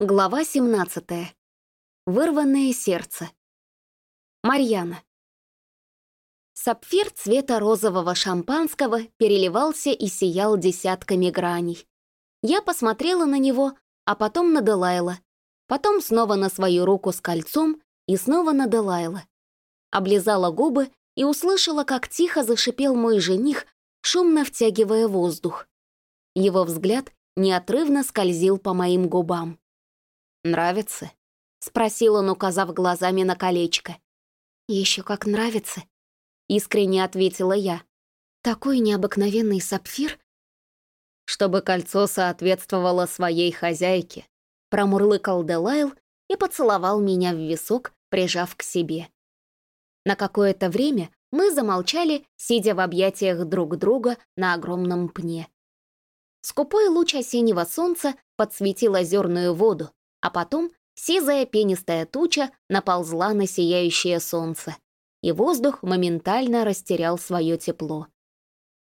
Глава 17. Вырванное сердце. Марьяна. Сапфир цвета розового шампанского переливался и сиял десятками граней. Я посмотрела на него, а потом на Делайла, потом снова на свою руку с кольцом и снова на Делайла. Облизала губы и услышала, как тихо зашипел мой жених, шумно втягивая воздух. Его взгляд неотрывно скользил по моим губам. «Нравится?» — спросил он, указав глазами на колечко. «Еще как нравится», — искренне ответила я. «Такой необыкновенный сапфир». «Чтобы кольцо соответствовало своей хозяйке», — промурлыкал Делайл и поцеловал меня в висок, прижав к себе. На какое-то время мы замолчали, сидя в объятиях друг друга на огромном пне. Скупой луч осеннего солнца подсветил озерную воду, а потом сизая пенистая туча наползла на сияющее солнце, и воздух моментально растерял свое тепло.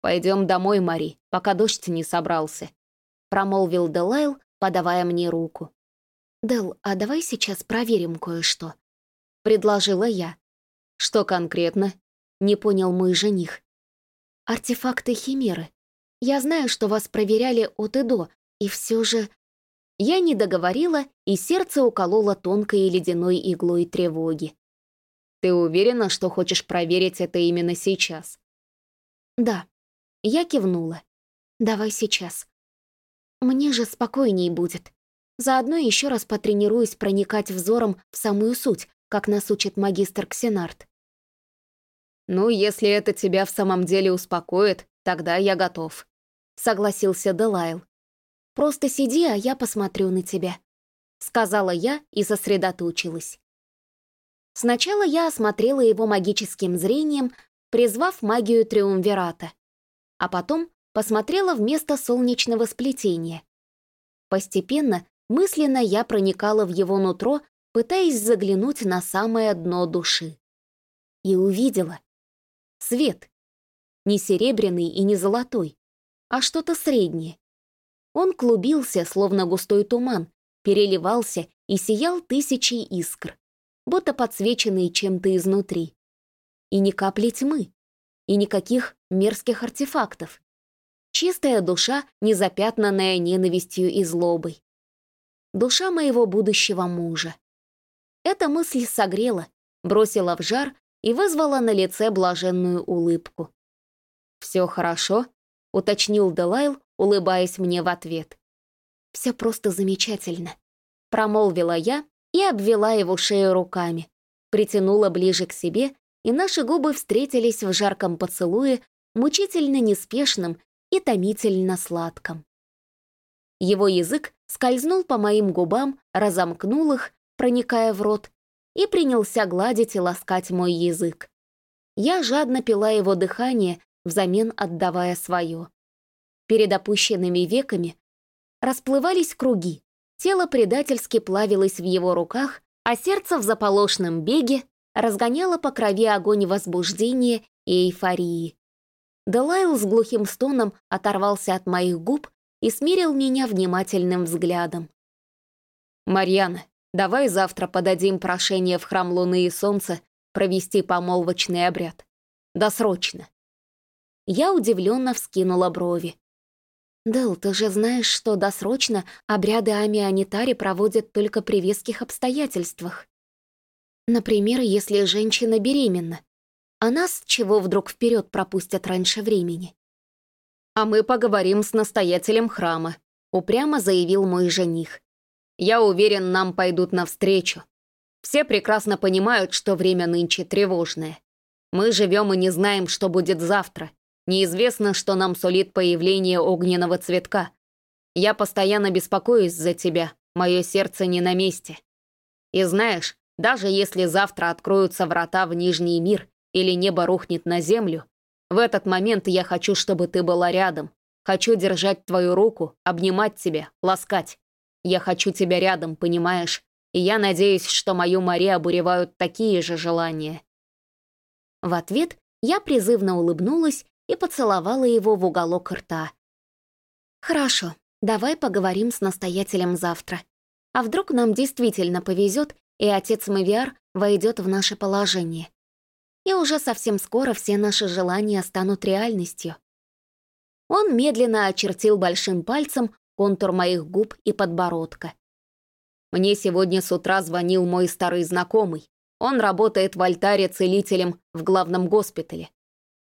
«Пойдем домой, Мари, пока дождь не собрался», — промолвил Делайл, подавая мне руку. «Дел, а давай сейчас проверим кое-что», — предложила я. «Что конкретно?» — не понял мой жених. «Артефакты Химеры. Я знаю, что вас проверяли от и до, и все же я не договорила, и сердце укололо тонкой ледяной иглой тревоги. «Ты уверена, что хочешь проверить это именно сейчас?» «Да». Я кивнула. «Давай сейчас. Мне же спокойней будет. Заодно еще раз потренируюсь проникать взором в самую суть, как нас учит магистр Ксенарт». «Ну, если это тебя в самом деле успокоит, тогда я готов», — согласился Делайл. Просто сиди, а я посмотрю на тебя», — сказала я и сосредоточилась. Сначала я осмотрела его магическим зрением, призвав магию Триумвирата, а потом посмотрела вместо солнечного сплетения. Постепенно, мысленно я проникала в его нутро, пытаясь заглянуть на самое дно души. И увидела. Свет. Не серебряный и не золотой, а что-то среднее. Он клубился, словно густой туман, переливался и сиял тысячей искр, будто подсвеченный чем-то изнутри. И ни капли тьмы, и никаких мерзких артефактов. Чистая душа, не запятнанная ненавистью и злобой. Душа моего будущего мужа. Эта мысль согрела, бросила в жар и вызвала на лице блаженную улыбку. «Все хорошо?» — уточнил Делайл, улыбаясь мне в ответ. «Все просто замечательно», — промолвила я и обвела его шею руками, притянула ближе к себе, и наши губы встретились в жарком поцелуе, мучительно неспешном и томительно сладком. Его язык скользнул по моим губам, разомкнул их, проникая в рот, и принялся гладить и ласкать мой язык. Я жадно пила его дыхание, взамен отдавая свое. Перед опущенными веками расплывались круги, тело предательски плавилось в его руках, а сердце в заполошном беге разгоняло по крови огонь возбуждения и эйфории. Делайл с глухим стоном оторвался от моих губ и смирил меня внимательным взглядом. «Марьяна, давай завтра подадим прошение в храм Луны и Солнца провести помолвочный обряд. Досрочно». Я удивленно вскинула брови. «Дел, ты же знаешь, что досрочно обряды амианитари проводят только при веских обстоятельствах. Например, если женщина беременна. А нас чего вдруг вперед пропустят раньше времени?» «А мы поговорим с настоятелем храма», — упрямо заявил мой жених. «Я уверен, нам пойдут навстречу. Все прекрасно понимают, что время нынче тревожное. Мы живем и не знаем, что будет завтра. Неизвестно, что нам сулит появление огненного цветка. Я постоянно беспокоюсь за тебя, мое сердце не на месте. И знаешь, даже если завтра откроются врата в Нижний мир или небо рухнет на землю, в этот момент я хочу, чтобы ты была рядом. Хочу держать твою руку, обнимать тебя, ласкать. Я хочу тебя рядом, понимаешь? И я надеюсь, что мою Мари обуревают такие же желания». В ответ я призывно улыбнулась и поцеловала его в уголок рта. «Хорошо, давай поговорим с настоятелем завтра. А вдруг нам действительно повезет, и отец Мавиар войдет в наше положение? И уже совсем скоро все наши желания станут реальностью. Он медленно очертил большим пальцем контур моих губ и подбородка. Мне сегодня с утра звонил мой старый знакомый. Он работает в альтаре целителем в главном госпитале.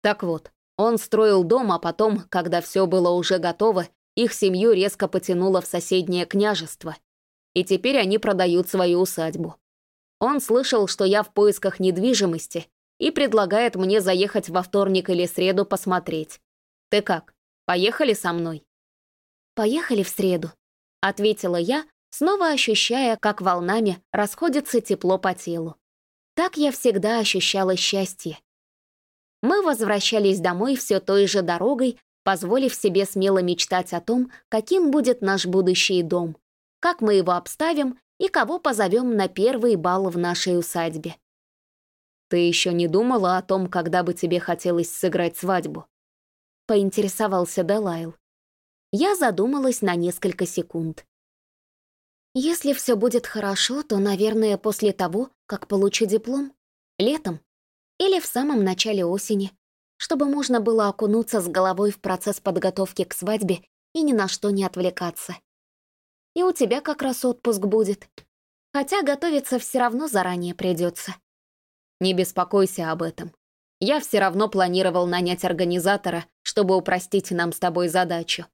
Так вот, он строил дом, а потом, когда все было уже готово, их семью резко потянуло в соседнее княжество. И теперь они продают свою усадьбу. Он слышал, что я в поисках недвижимости и предлагает мне заехать во вторник или среду посмотреть. Ты как, поехали со мной? «Поехали в среду», — ответила я, снова ощущая, как волнами расходится тепло по телу. Так я всегда ощущала счастье. Мы возвращались домой все той же дорогой, позволив себе смело мечтать о том, каким будет наш будущий дом, как мы его обставим и кого позовем на первый бал в нашей усадьбе. «Ты еще не думала о том, когда бы тебе хотелось сыграть свадьбу?» — поинтересовался Делайл. Я задумалась на несколько секунд. Если все будет хорошо, то, наверное, после того, как получу диплом, летом или в самом начале осени, чтобы можно было окунуться с головой в процесс подготовки к свадьбе и ни на что не отвлекаться. И у тебя как раз отпуск будет. Хотя готовиться все равно заранее придется. Не беспокойся об этом. Я все равно планировал нанять организатора, чтобы упростить нам с тобой задачу.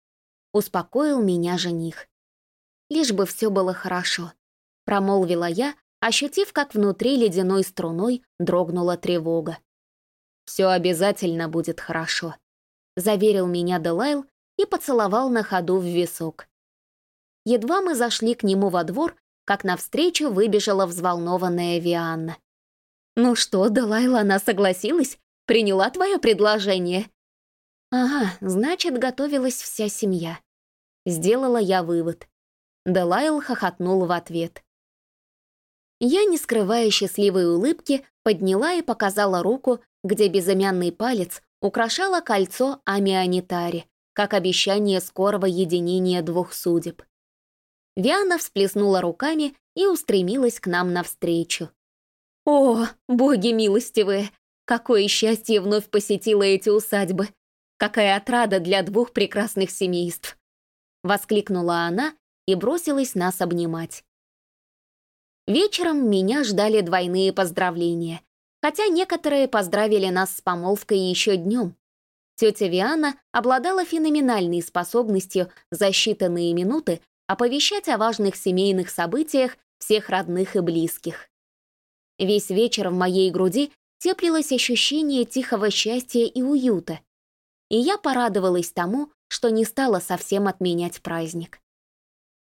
Успокоил меня жених лишь бы все было хорошо», — промолвила я, ощутив, как внутри ледяной струной дрогнула тревога. «Все обязательно будет хорошо», — заверил меня Делайл и поцеловал на ходу в висок. Едва мы зашли к нему во двор, как навстречу выбежала взволнованная Вианна. «Ну что, Делайла, она согласилась? Приняла твое предложение?» «Ага, значит, готовилась вся семья». Сделала я вывод. Делайл хохотнул в ответ. Я, не скрывая счастливой улыбки, подняла и показала руку, где безымянный палец украшало кольцо Амианитари, как обещание скорого единения двух судеб. Виана всплеснула руками и устремилась к нам навстречу. «О, боги милостивые! Какое счастье вновь посетило эти усадьбы! Какая отрада для двух прекрасных семейств!» Воскликнула она и бросилась нас обнимать. Вечером меня ждали двойные поздравления, хотя некоторые поздравили нас с помолвкой еще днем. Тетя Виана обладала феноменальной способностью за считанные минуты оповещать о важных семейных событиях всех родных и близких. Весь вечер в моей груди теплилось ощущение тихого счастья и уюта, и я порадовалась тому, что не стала совсем отменять праздник.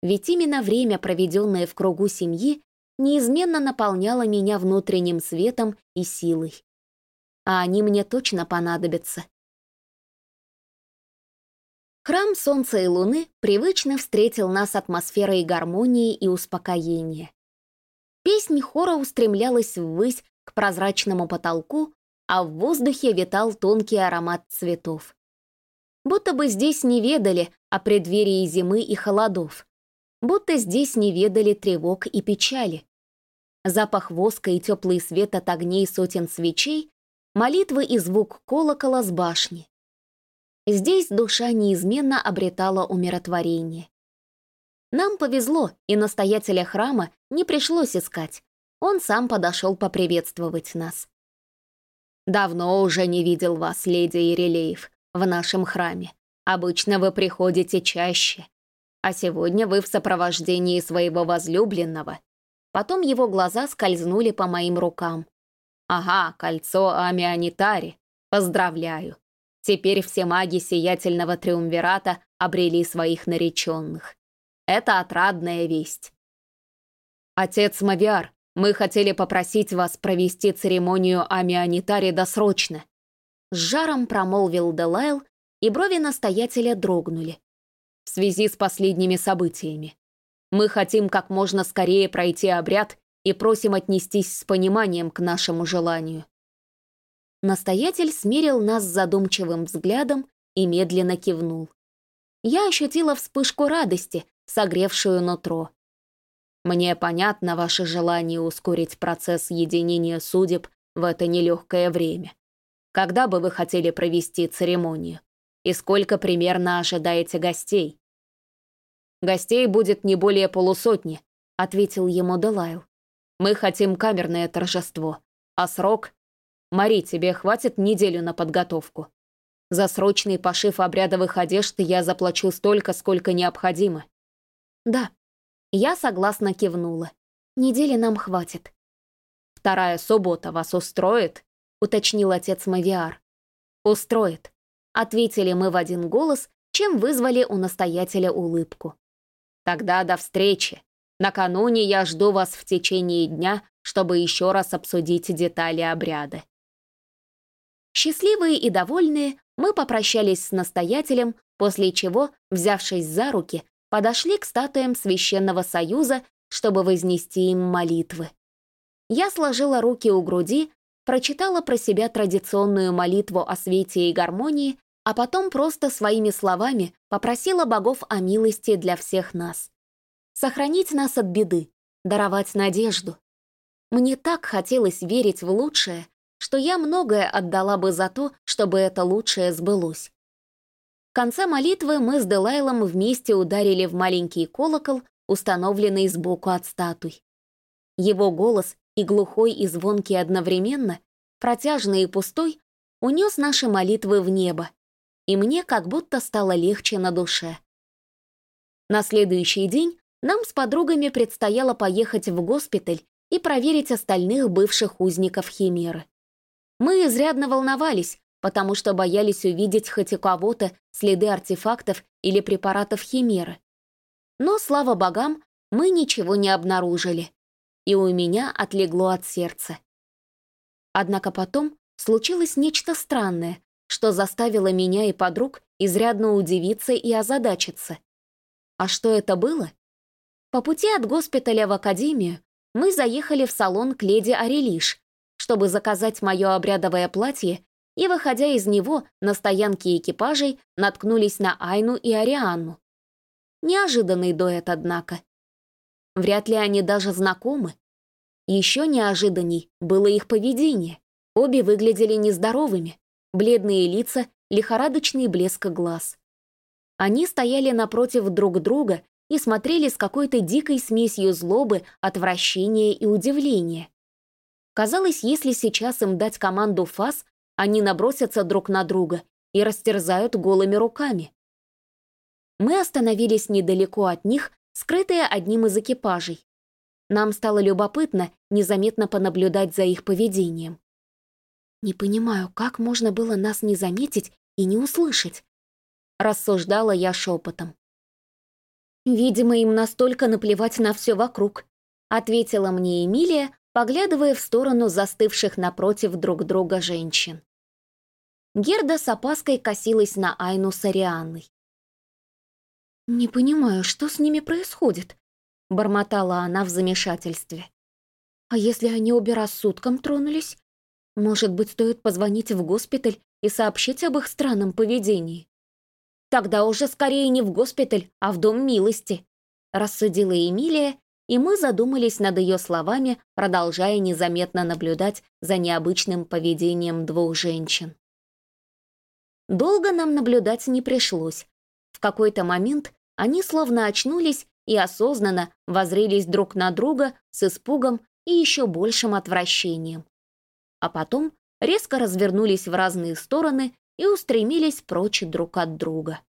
Ведь именно время, проведенное в кругу семьи, неизменно наполняло меня внутренним светом и силой. А они мне точно понадобятся. Храм Солнца и Луны привычно встретил нас атмосферой гармонии и успокоения. Песнь хора устремлялась ввысь к прозрачному потолку, а в воздухе витал тонкий аромат цветов. Будто бы здесь не ведали о преддверии зимы и холодов, будто здесь не ведали тревог и печали. Запах воска и теплый свет от огней сотен свечей, молитвы и звук колокола с башни. Здесь душа неизменно обретала умиротворение. Нам повезло, и настоятеля храма не пришлось искать. Он сам подошел поприветствовать нас. «Давно уже не видел вас, леди Ирелеев, в нашем храме. Обычно вы приходите чаще», а сегодня вы в сопровождении своего возлюбленного. Потом его глаза скользнули по моим рукам. Ага, кольцо Амианитари. Поздравляю. Теперь все маги Сиятельного Триумвирата обрели своих нареченных. Это отрадная весть. Отец Мавиар, мы хотели попросить вас провести церемонию Амианитари досрочно. С жаром промолвил Делайл, и брови настоятеля дрогнули в связи с последними событиями. Мы хотим как можно скорее пройти обряд и просим отнестись с пониманием к нашему желанию». Настоятель смирил нас задумчивым взглядом и медленно кивнул. Я ощутила вспышку радости, согревшую нутро. Мне понятно ваше желание ускорить процесс единения судеб в это нелегкое время. Когда бы вы хотели провести церемонию? И сколько примерно ожидаете гостей? Гостей будет не более полусотни, ответил ему Делайл. Мы хотим камерное торжество, а срок... Мари, тебе хватит неделю на подготовку. За срочный пошив обрядовых одежд я заплачу столько, сколько необходимо. Да, я согласно кивнула. Недели нам хватит. Вторая суббота вас устроит? Уточнил отец Мавиар. Устроит. Ответили мы в один голос, чем вызвали у настоятеля улыбку. Тогда до встречи. Накануне я жду вас в течение дня, чтобы еще раз обсудить детали обряда. Счастливые и довольные, мы попрощались с настоятелем, после чего, взявшись за руки, подошли к статуям Священного Союза, чтобы вознести им молитвы. Я сложила руки у груди, прочитала про себя традиционную молитву о свете и гармонии, а потом просто своими словами попросила богов о милости для всех нас. Сохранить нас от беды, даровать надежду. Мне так хотелось верить в лучшее, что я многое отдала бы за то, чтобы это лучшее сбылось. В конце молитвы мы с Делайлом вместе ударили в маленький колокол, установленный сбоку от статуй. Его голос, и глухой, и звонкий одновременно, протяжный и пустой, унес наши молитвы в небо, и мне как будто стало легче на душе. На следующий день нам с подругами предстояло поехать в госпиталь и проверить остальных бывших узников Химеры. Мы изрядно волновались, потому что боялись увидеть хоть у кого-то следы артефактов или препаратов химеры. Но, слава богам, мы ничего не обнаружили, и у меня отлегло от сердца. Однако потом случилось нечто странное, что заставило меня и подруг изрядно удивиться и озадачиться. А что это было? По пути от госпиталя в академию мы заехали в салон к леди Арелиш, чтобы заказать мое обрядовое платье и, выходя из него, на стоянке экипажей наткнулись на Айну и Арианну. Неожиданный дуэт, однако. Вряд ли они даже знакомы. Еще неожиданней было их поведение. Обе выглядели нездоровыми, бледные лица, лихорадочный блеск глаз. Они стояли напротив друг друга и смотрели с какой-то дикой смесью злобы, отвращения и удивления. Казалось, если сейчас им дать команду фас, они набросятся друг на друга и растерзают голыми руками. Мы остановились недалеко от них, скрытые одним из экипажей. Нам стало любопытно незаметно понаблюдать за их поведением. «Не понимаю, как можно было нас не заметить и не услышать?» Рассуждала я шепотом. «Видимо, им настолько наплевать на все вокруг», ответила мне Эмилия, поглядывая в сторону застывших напротив друг друга женщин. Герда с опаской косилась на Айну с Арианной. «Не понимаю, что с ними происходит?» — бормотала она в замешательстве. «А если они обе рассудком тронулись? Может быть, стоит позвонить в госпиталь и сообщить об их странном поведении?» «Тогда уже скорее не в госпиталь, а в дом милости», — рассудила Эмилия, и мы задумались над ее словами, продолжая незаметно наблюдать за необычным поведением двух женщин. Долго нам наблюдать не пришлось. В какой-то момент они словно очнулись и осознанно возрились друг на друга с испугом и еще большим отвращением. А потом резко развернулись в разные стороны и устремились прочь друг от друга.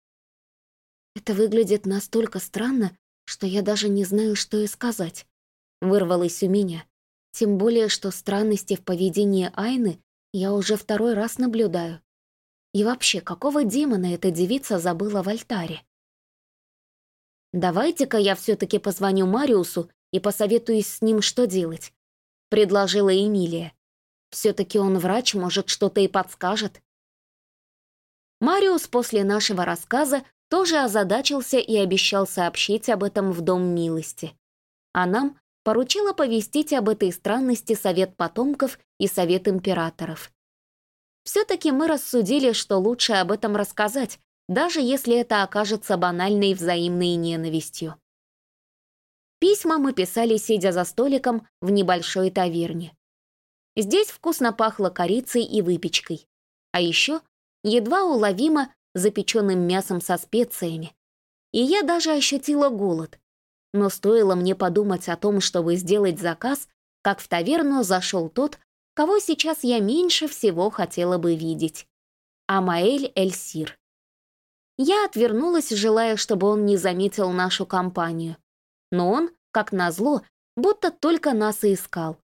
«Это выглядит настолько странно, что я даже не знаю, что и сказать», — вырвалось у меня. Тем более, что странности в поведении Айны я уже второй раз наблюдаю. И вообще, какого демона эта девица забыла в альтаре? «Давайте-ка я все-таки позвоню Мариусу и посоветуюсь с ним, что делать», — предложила Эмилия. «Все-таки он врач, может, что-то и подскажет». Мариус после нашего рассказа тоже озадачился и обещал сообщить об этом в Дом милости. А нам поручила повестить об этой странности Совет потомков и Совет императоров. Все-таки мы рассудили, что лучше об этом рассказать, даже если это окажется банальной взаимной ненавистью. Письма мы писали, сидя за столиком в небольшой таверне. Здесь вкусно пахло корицей и выпечкой. А еще едва уловимо запеченным мясом со специями. И я даже ощутила голод. Но стоило мне подумать о том, чтобы сделать заказ, как в таверну зашел тот, кого сейчас я меньше всего хотела бы видеть. Амаэль Эльсир. Я отвернулась, желая, чтобы он не заметил нашу компанию. Но он, как назло, будто только нас и искал.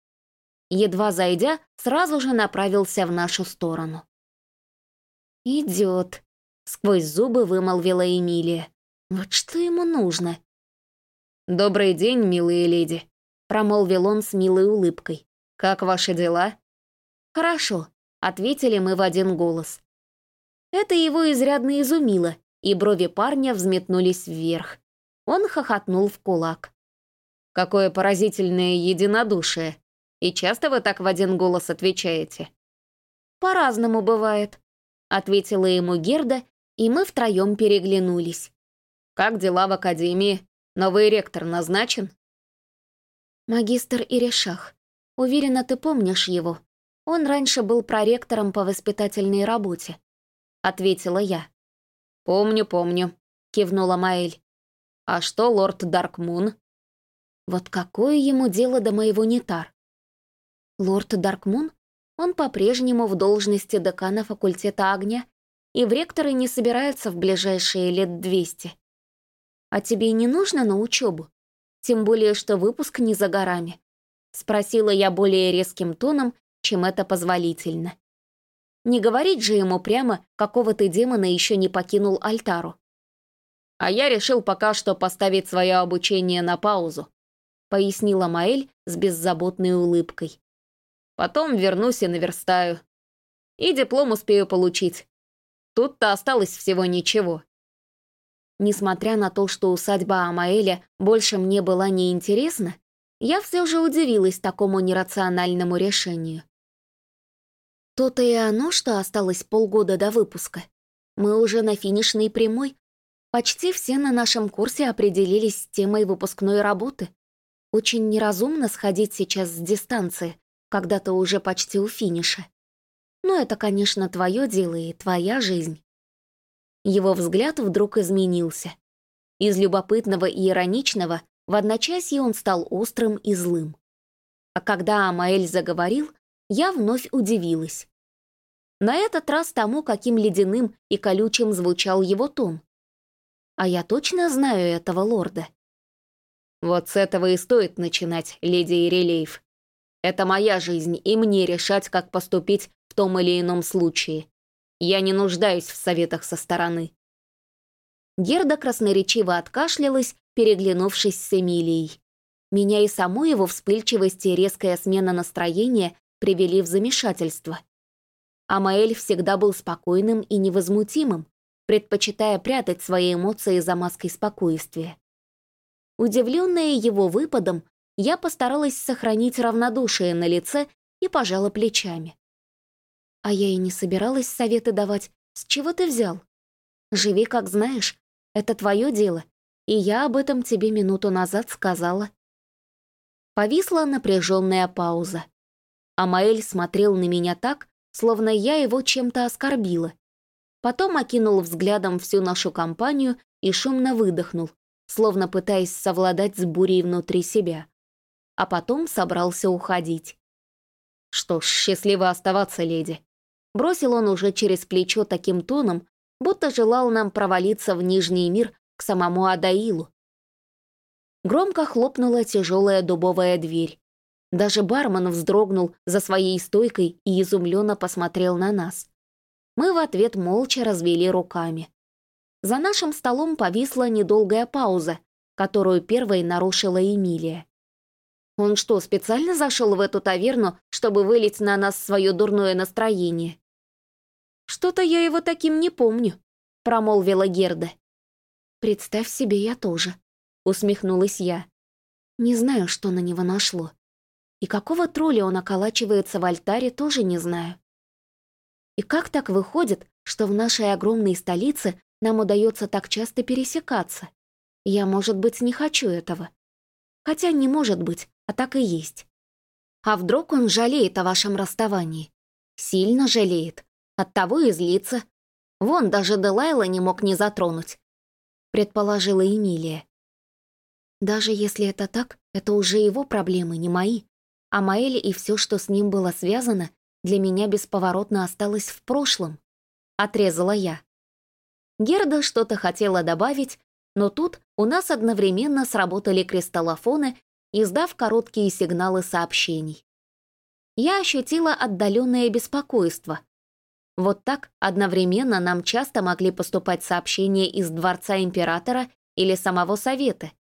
Едва зайдя, сразу же направился в нашу сторону. «Идет», — сквозь зубы вымолвила Эмилия. «Вот что ему нужно?» «Добрый день, милые леди», — промолвил он с милой улыбкой. «Как ваши дела?» «Хорошо», — ответили мы в один голос. Это его изрядно изумило, и брови парня взметнулись вверх. Он хохотнул в кулак. «Какое поразительное единодушие! И часто вы так в один голос отвечаете?» «По-разному бывает», — ответила ему Герда, и мы втроем переглянулись. «Как дела в академии? Новый ректор назначен?» «Магистр Ирешах. Уверена, ты помнишь его. Он раньше был проректором по воспитательной работе», — ответила я. «Помню, помню», — кивнула Маэль. «А что лорд Даркмун?» «Вот какое ему дело до моего нетар?» «Лорд Даркмун? Он по-прежнему в должности декана факультета огня и в ректоры не собирается в ближайшие лет двести. А тебе не нужно на учебу? Тем более, что выпуск не за горами?» Спросила я более резким тоном, чем это позволительно. Не говорить же ему прямо, какого ты демона еще не покинул Альтару. «А я решил пока что поставить свое обучение на паузу», пояснила Маэль с беззаботной улыбкой. «Потом вернусь и наверстаю. И диплом успею получить. Тут-то осталось всего ничего». Несмотря на то, что усадьба Амаэля больше мне была неинтересна, я все же удивилась такому нерациональному решению. То-то и оно, что осталось полгода до выпуска. Мы уже на финишной прямой. Почти все на нашем курсе определились с темой выпускной работы. Очень неразумно сходить сейчас с дистанции, когда ты уже почти у финиша. Но это, конечно, твое дело и твоя жизнь. Его взгляд вдруг изменился. Из любопытного и ироничного в одночасье он стал острым и злым. А когда Амаэль заговорил, я вновь удивилась. На этот раз тому, каким ледяным и колючим звучал его тон. А я точно знаю этого лорда. Вот с этого и стоит начинать, леди Ирелеев. Это моя жизнь, и мне решать, как поступить в том или ином случае. Я не нуждаюсь в советах со стороны. Герда красноречиво откашлялась, переглянувшись с Эмилией. Меня и саму его вспыльчивость и резкая смена настроения привели в замешательство. Амаэль всегда был спокойным и невозмутимым, предпочитая прятать свои эмоции за маской спокойствия. Удивленная его выпадом, я постаралась сохранить равнодушие на лице и пожала плечами. А я и не собиралась советы давать. С чего ты взял? Живи как знаешь, это твое дело, и я об этом тебе минуту назад сказала. Повисла напряженная пауза. Амаэль смотрел на меня так, словно я его чем-то оскорбила. Потом окинул взглядом всю нашу компанию и шумно выдохнул, словно пытаясь совладать с бурей внутри себя. А потом собрался уходить. «Что ж, счастливо оставаться, леди», — бросил он уже через плечо таким тоном, будто желал нам провалиться в Нижний мир к самому Адаилу. Громко хлопнула тяжелая дубовая дверь. Даже бармен вздрогнул за своей стойкой и изумленно посмотрел на нас. Мы в ответ молча развели руками. За нашим столом повисла недолгая пауза, которую первой нарушила Эмилия. Он что, специально зашел в эту таверну, чтобы вылить на нас свое дурное настроение? «Что-то я его таким не помню», — промолвила Герда. «Представь себе, я тоже», — усмехнулась я. «Не знаю, что на него нашло. И какого тролля он околачивается в альтаре, тоже не знаю. И как так выходит, что в нашей огромной столице нам удается так часто пересекаться? Я, может быть, не хочу этого. Хотя не может быть, а так и есть. А вдруг он жалеет о вашем расставании? Сильно жалеет. Оттого и злится. Вон, даже Делайла не мог не затронуть. Предположила Эмилия. Даже если это так, это уже его проблемы, не мои. А Маэль и все, что с ним было связано, для меня бесповоротно осталось в прошлом. Отрезала я. Герда что-то хотела добавить, но тут у нас одновременно сработали кристаллофоны, издав короткие сигналы сообщений. Я ощутила отдаленное беспокойство. Вот так одновременно нам часто могли поступать сообщения из Дворца Императора или самого Совета.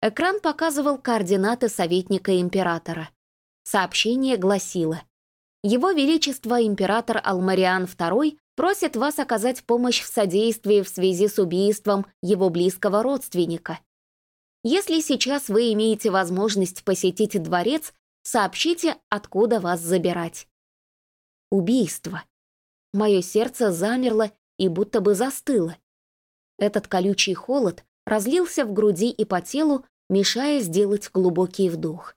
Экран показывал координаты советника Императора. Сообщение гласило «Его Величество Император Алмариан II просит вас оказать помощь в содействии в связи с убийством его близкого родственника. Если сейчас вы имеете возможность посетить дворец, сообщите, откуда вас забирать. Убийство. Мое сердце замерло и будто бы застыло. Этот колючий холод разлился в груди и по телу, мешая сделать глубокий вдох.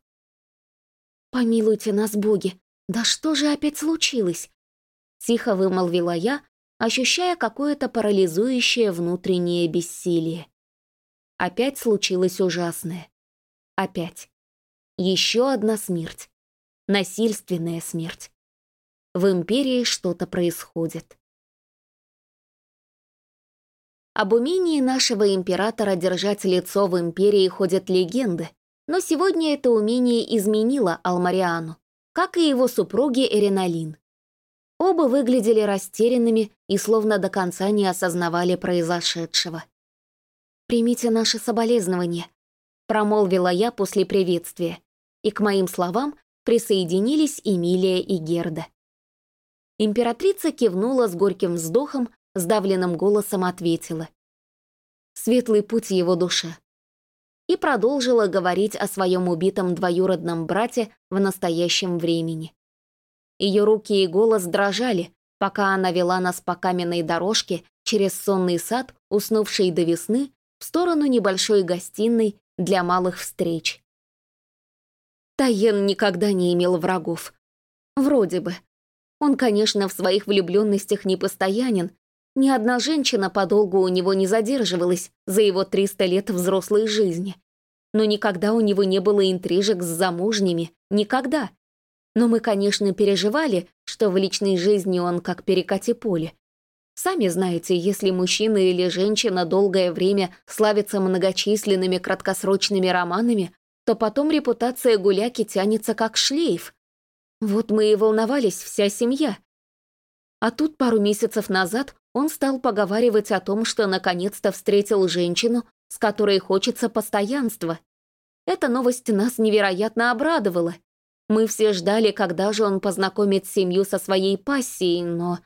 «Помилуйте нас, боги! Да что же опять случилось? Тихо вымолвила я, ощущая какое-то парализующее внутреннее бессилие. Опять случилось ужасное. Опять. Еще одна смерть. Насильственная смерть. В Империи что-то происходит. Об умении нашего императора держать лицо в Империи ходят легенды, но сегодня это умение изменило Алмариану, как и его супруге Эреналин. Оба выглядели растерянными и словно до конца не осознавали произошедшего. «Примите наши соболезнования», — промолвила я после приветствия, и к моим словам присоединились Эмилия и Герда. Императрица кивнула с горьким вздохом, сдавленным голосом ответила. «Светлый путь его душе». И продолжила говорить о своем убитом двоюродном брате в настоящем времени. Ее руки и голос дрожали, пока она вела нас по каменной дорожке через сонный сад, уснувший до весны, в сторону небольшой гостиной для малых встреч. Тайен никогда не имел врагов. Вроде бы. Он, конечно, в своих влюбленностях непостоянен. Ни одна женщина подолгу у него не задерживалась за его 300 лет взрослой жизни. Но никогда у него не было интрижек с замужними. Никогда. Но мы, конечно, переживали, что в личной жизни он как перекати поле. Сами знаете, если мужчина или женщина долгое время славится многочисленными краткосрочными романами, то потом репутация гуляки тянется как шлейф. Вот мы и волновались вся семья. А тут пару месяцев назад он стал поговаривать о том, что наконец-то встретил женщину, с которой хочется постоянства. Эта новость нас невероятно обрадовала, мы все ждали, когда же он познакомит семью со своей пассией, но...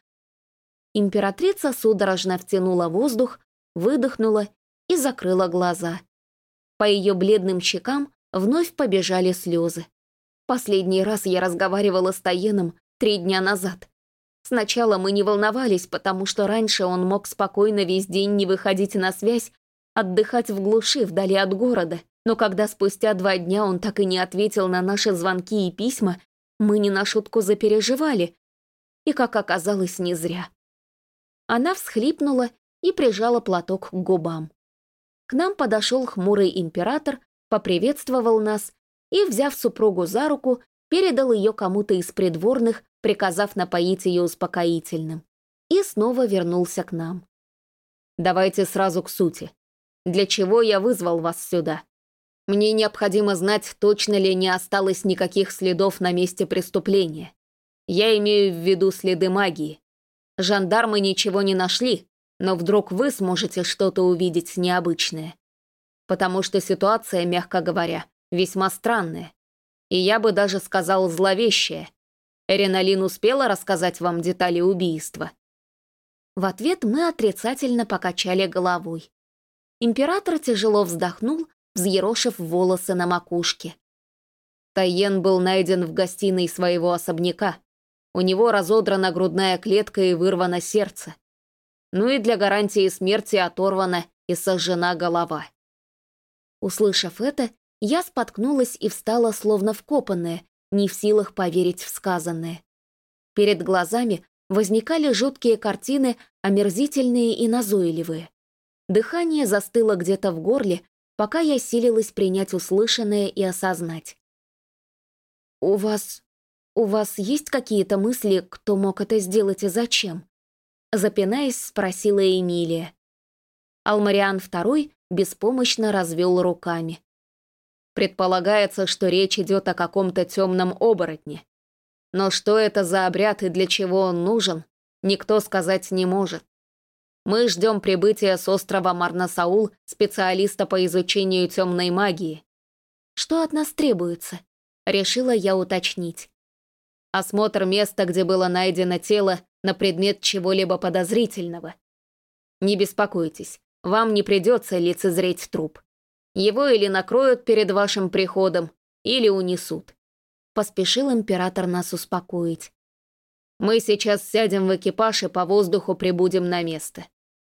Императрица судорожно втянула воздух, выдохнула и закрыла глаза. По ее бледным щекам вновь побежали слезы. Последний раз я разговаривала с Таеном три дня назад. Сначала мы не волновались, потому что раньше он мог спокойно весь день не выходить на связь, отдыхать в глуши вдали от города. Но когда спустя два дня он так и не ответил на наши звонки и письма, мы не на шутку запереживали. И, как оказалось, не зря. Она всхлипнула и прижала платок к губам. К нам подошел хмурый император, поприветствовал нас и, взяв супругу за руку, передал ее кому-то из придворных, приказав напоить ее успокоительным. И снова вернулся к нам. «Давайте сразу к сути. Для чего я вызвал вас сюда?» Мне необходимо знать, точно ли не осталось никаких следов на месте преступления. Я имею в виду следы магии. Жандармы ничего не нашли, но вдруг вы сможете что-то увидеть необычное. Потому что ситуация, мягко говоря, весьма странная. И я бы даже сказал зловещая. Эреналин успела рассказать вам детали убийства? В ответ мы отрицательно покачали головой. Император тяжело вздохнул взъерошив волосы на макушке. Тайен был найден в гостиной своего особняка. У него разодрана грудная клетка и вырвано сердце. Ну и для гарантии смерти оторвана и сожжена голова. Услышав это, Я споткнулась и встала словно вкопанная, не в силах поверить в сказанное. Перед глазами возникали жуткие картины, омерзительные и назойливые. Дыхание застыло где-то в горле, пока я силилась принять услышанное и осознать. «У вас... у вас есть какие-то мысли, кто мог это сделать и зачем?» Запинаясь, спросила Эмилия. Алмариан II беспомощно развел руками. Предполагается, что речь идет о каком-то темном оборотне. Но что это за обряд и для чего он нужен, никто сказать не может. Мы ждем прибытия с острова Марнасаул специалиста по изучению темной магии. Что от нас требуется? Решила я уточнить. Осмотр места, где было найдено тело, на предмет чего-либо подозрительного. Не беспокойтесь, вам не придется лицезреть труп. Его или накроют перед вашим приходом, или унесут. Поспешил император нас успокоить. Мы сейчас сядем в экипаж и по воздуху прибудем на место.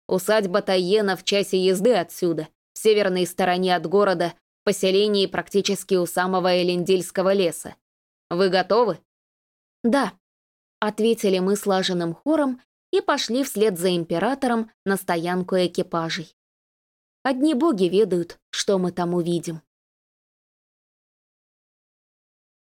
Усадьба Тайена в часе езды отсюда, в северной стороне от города, поселении практически у самого Элендильского леса. Вы готовы? Да, ответили мы слаженным хором и пошли вслед за императором на стоянку экипажей. Одни боги ведают, что мы там увидим.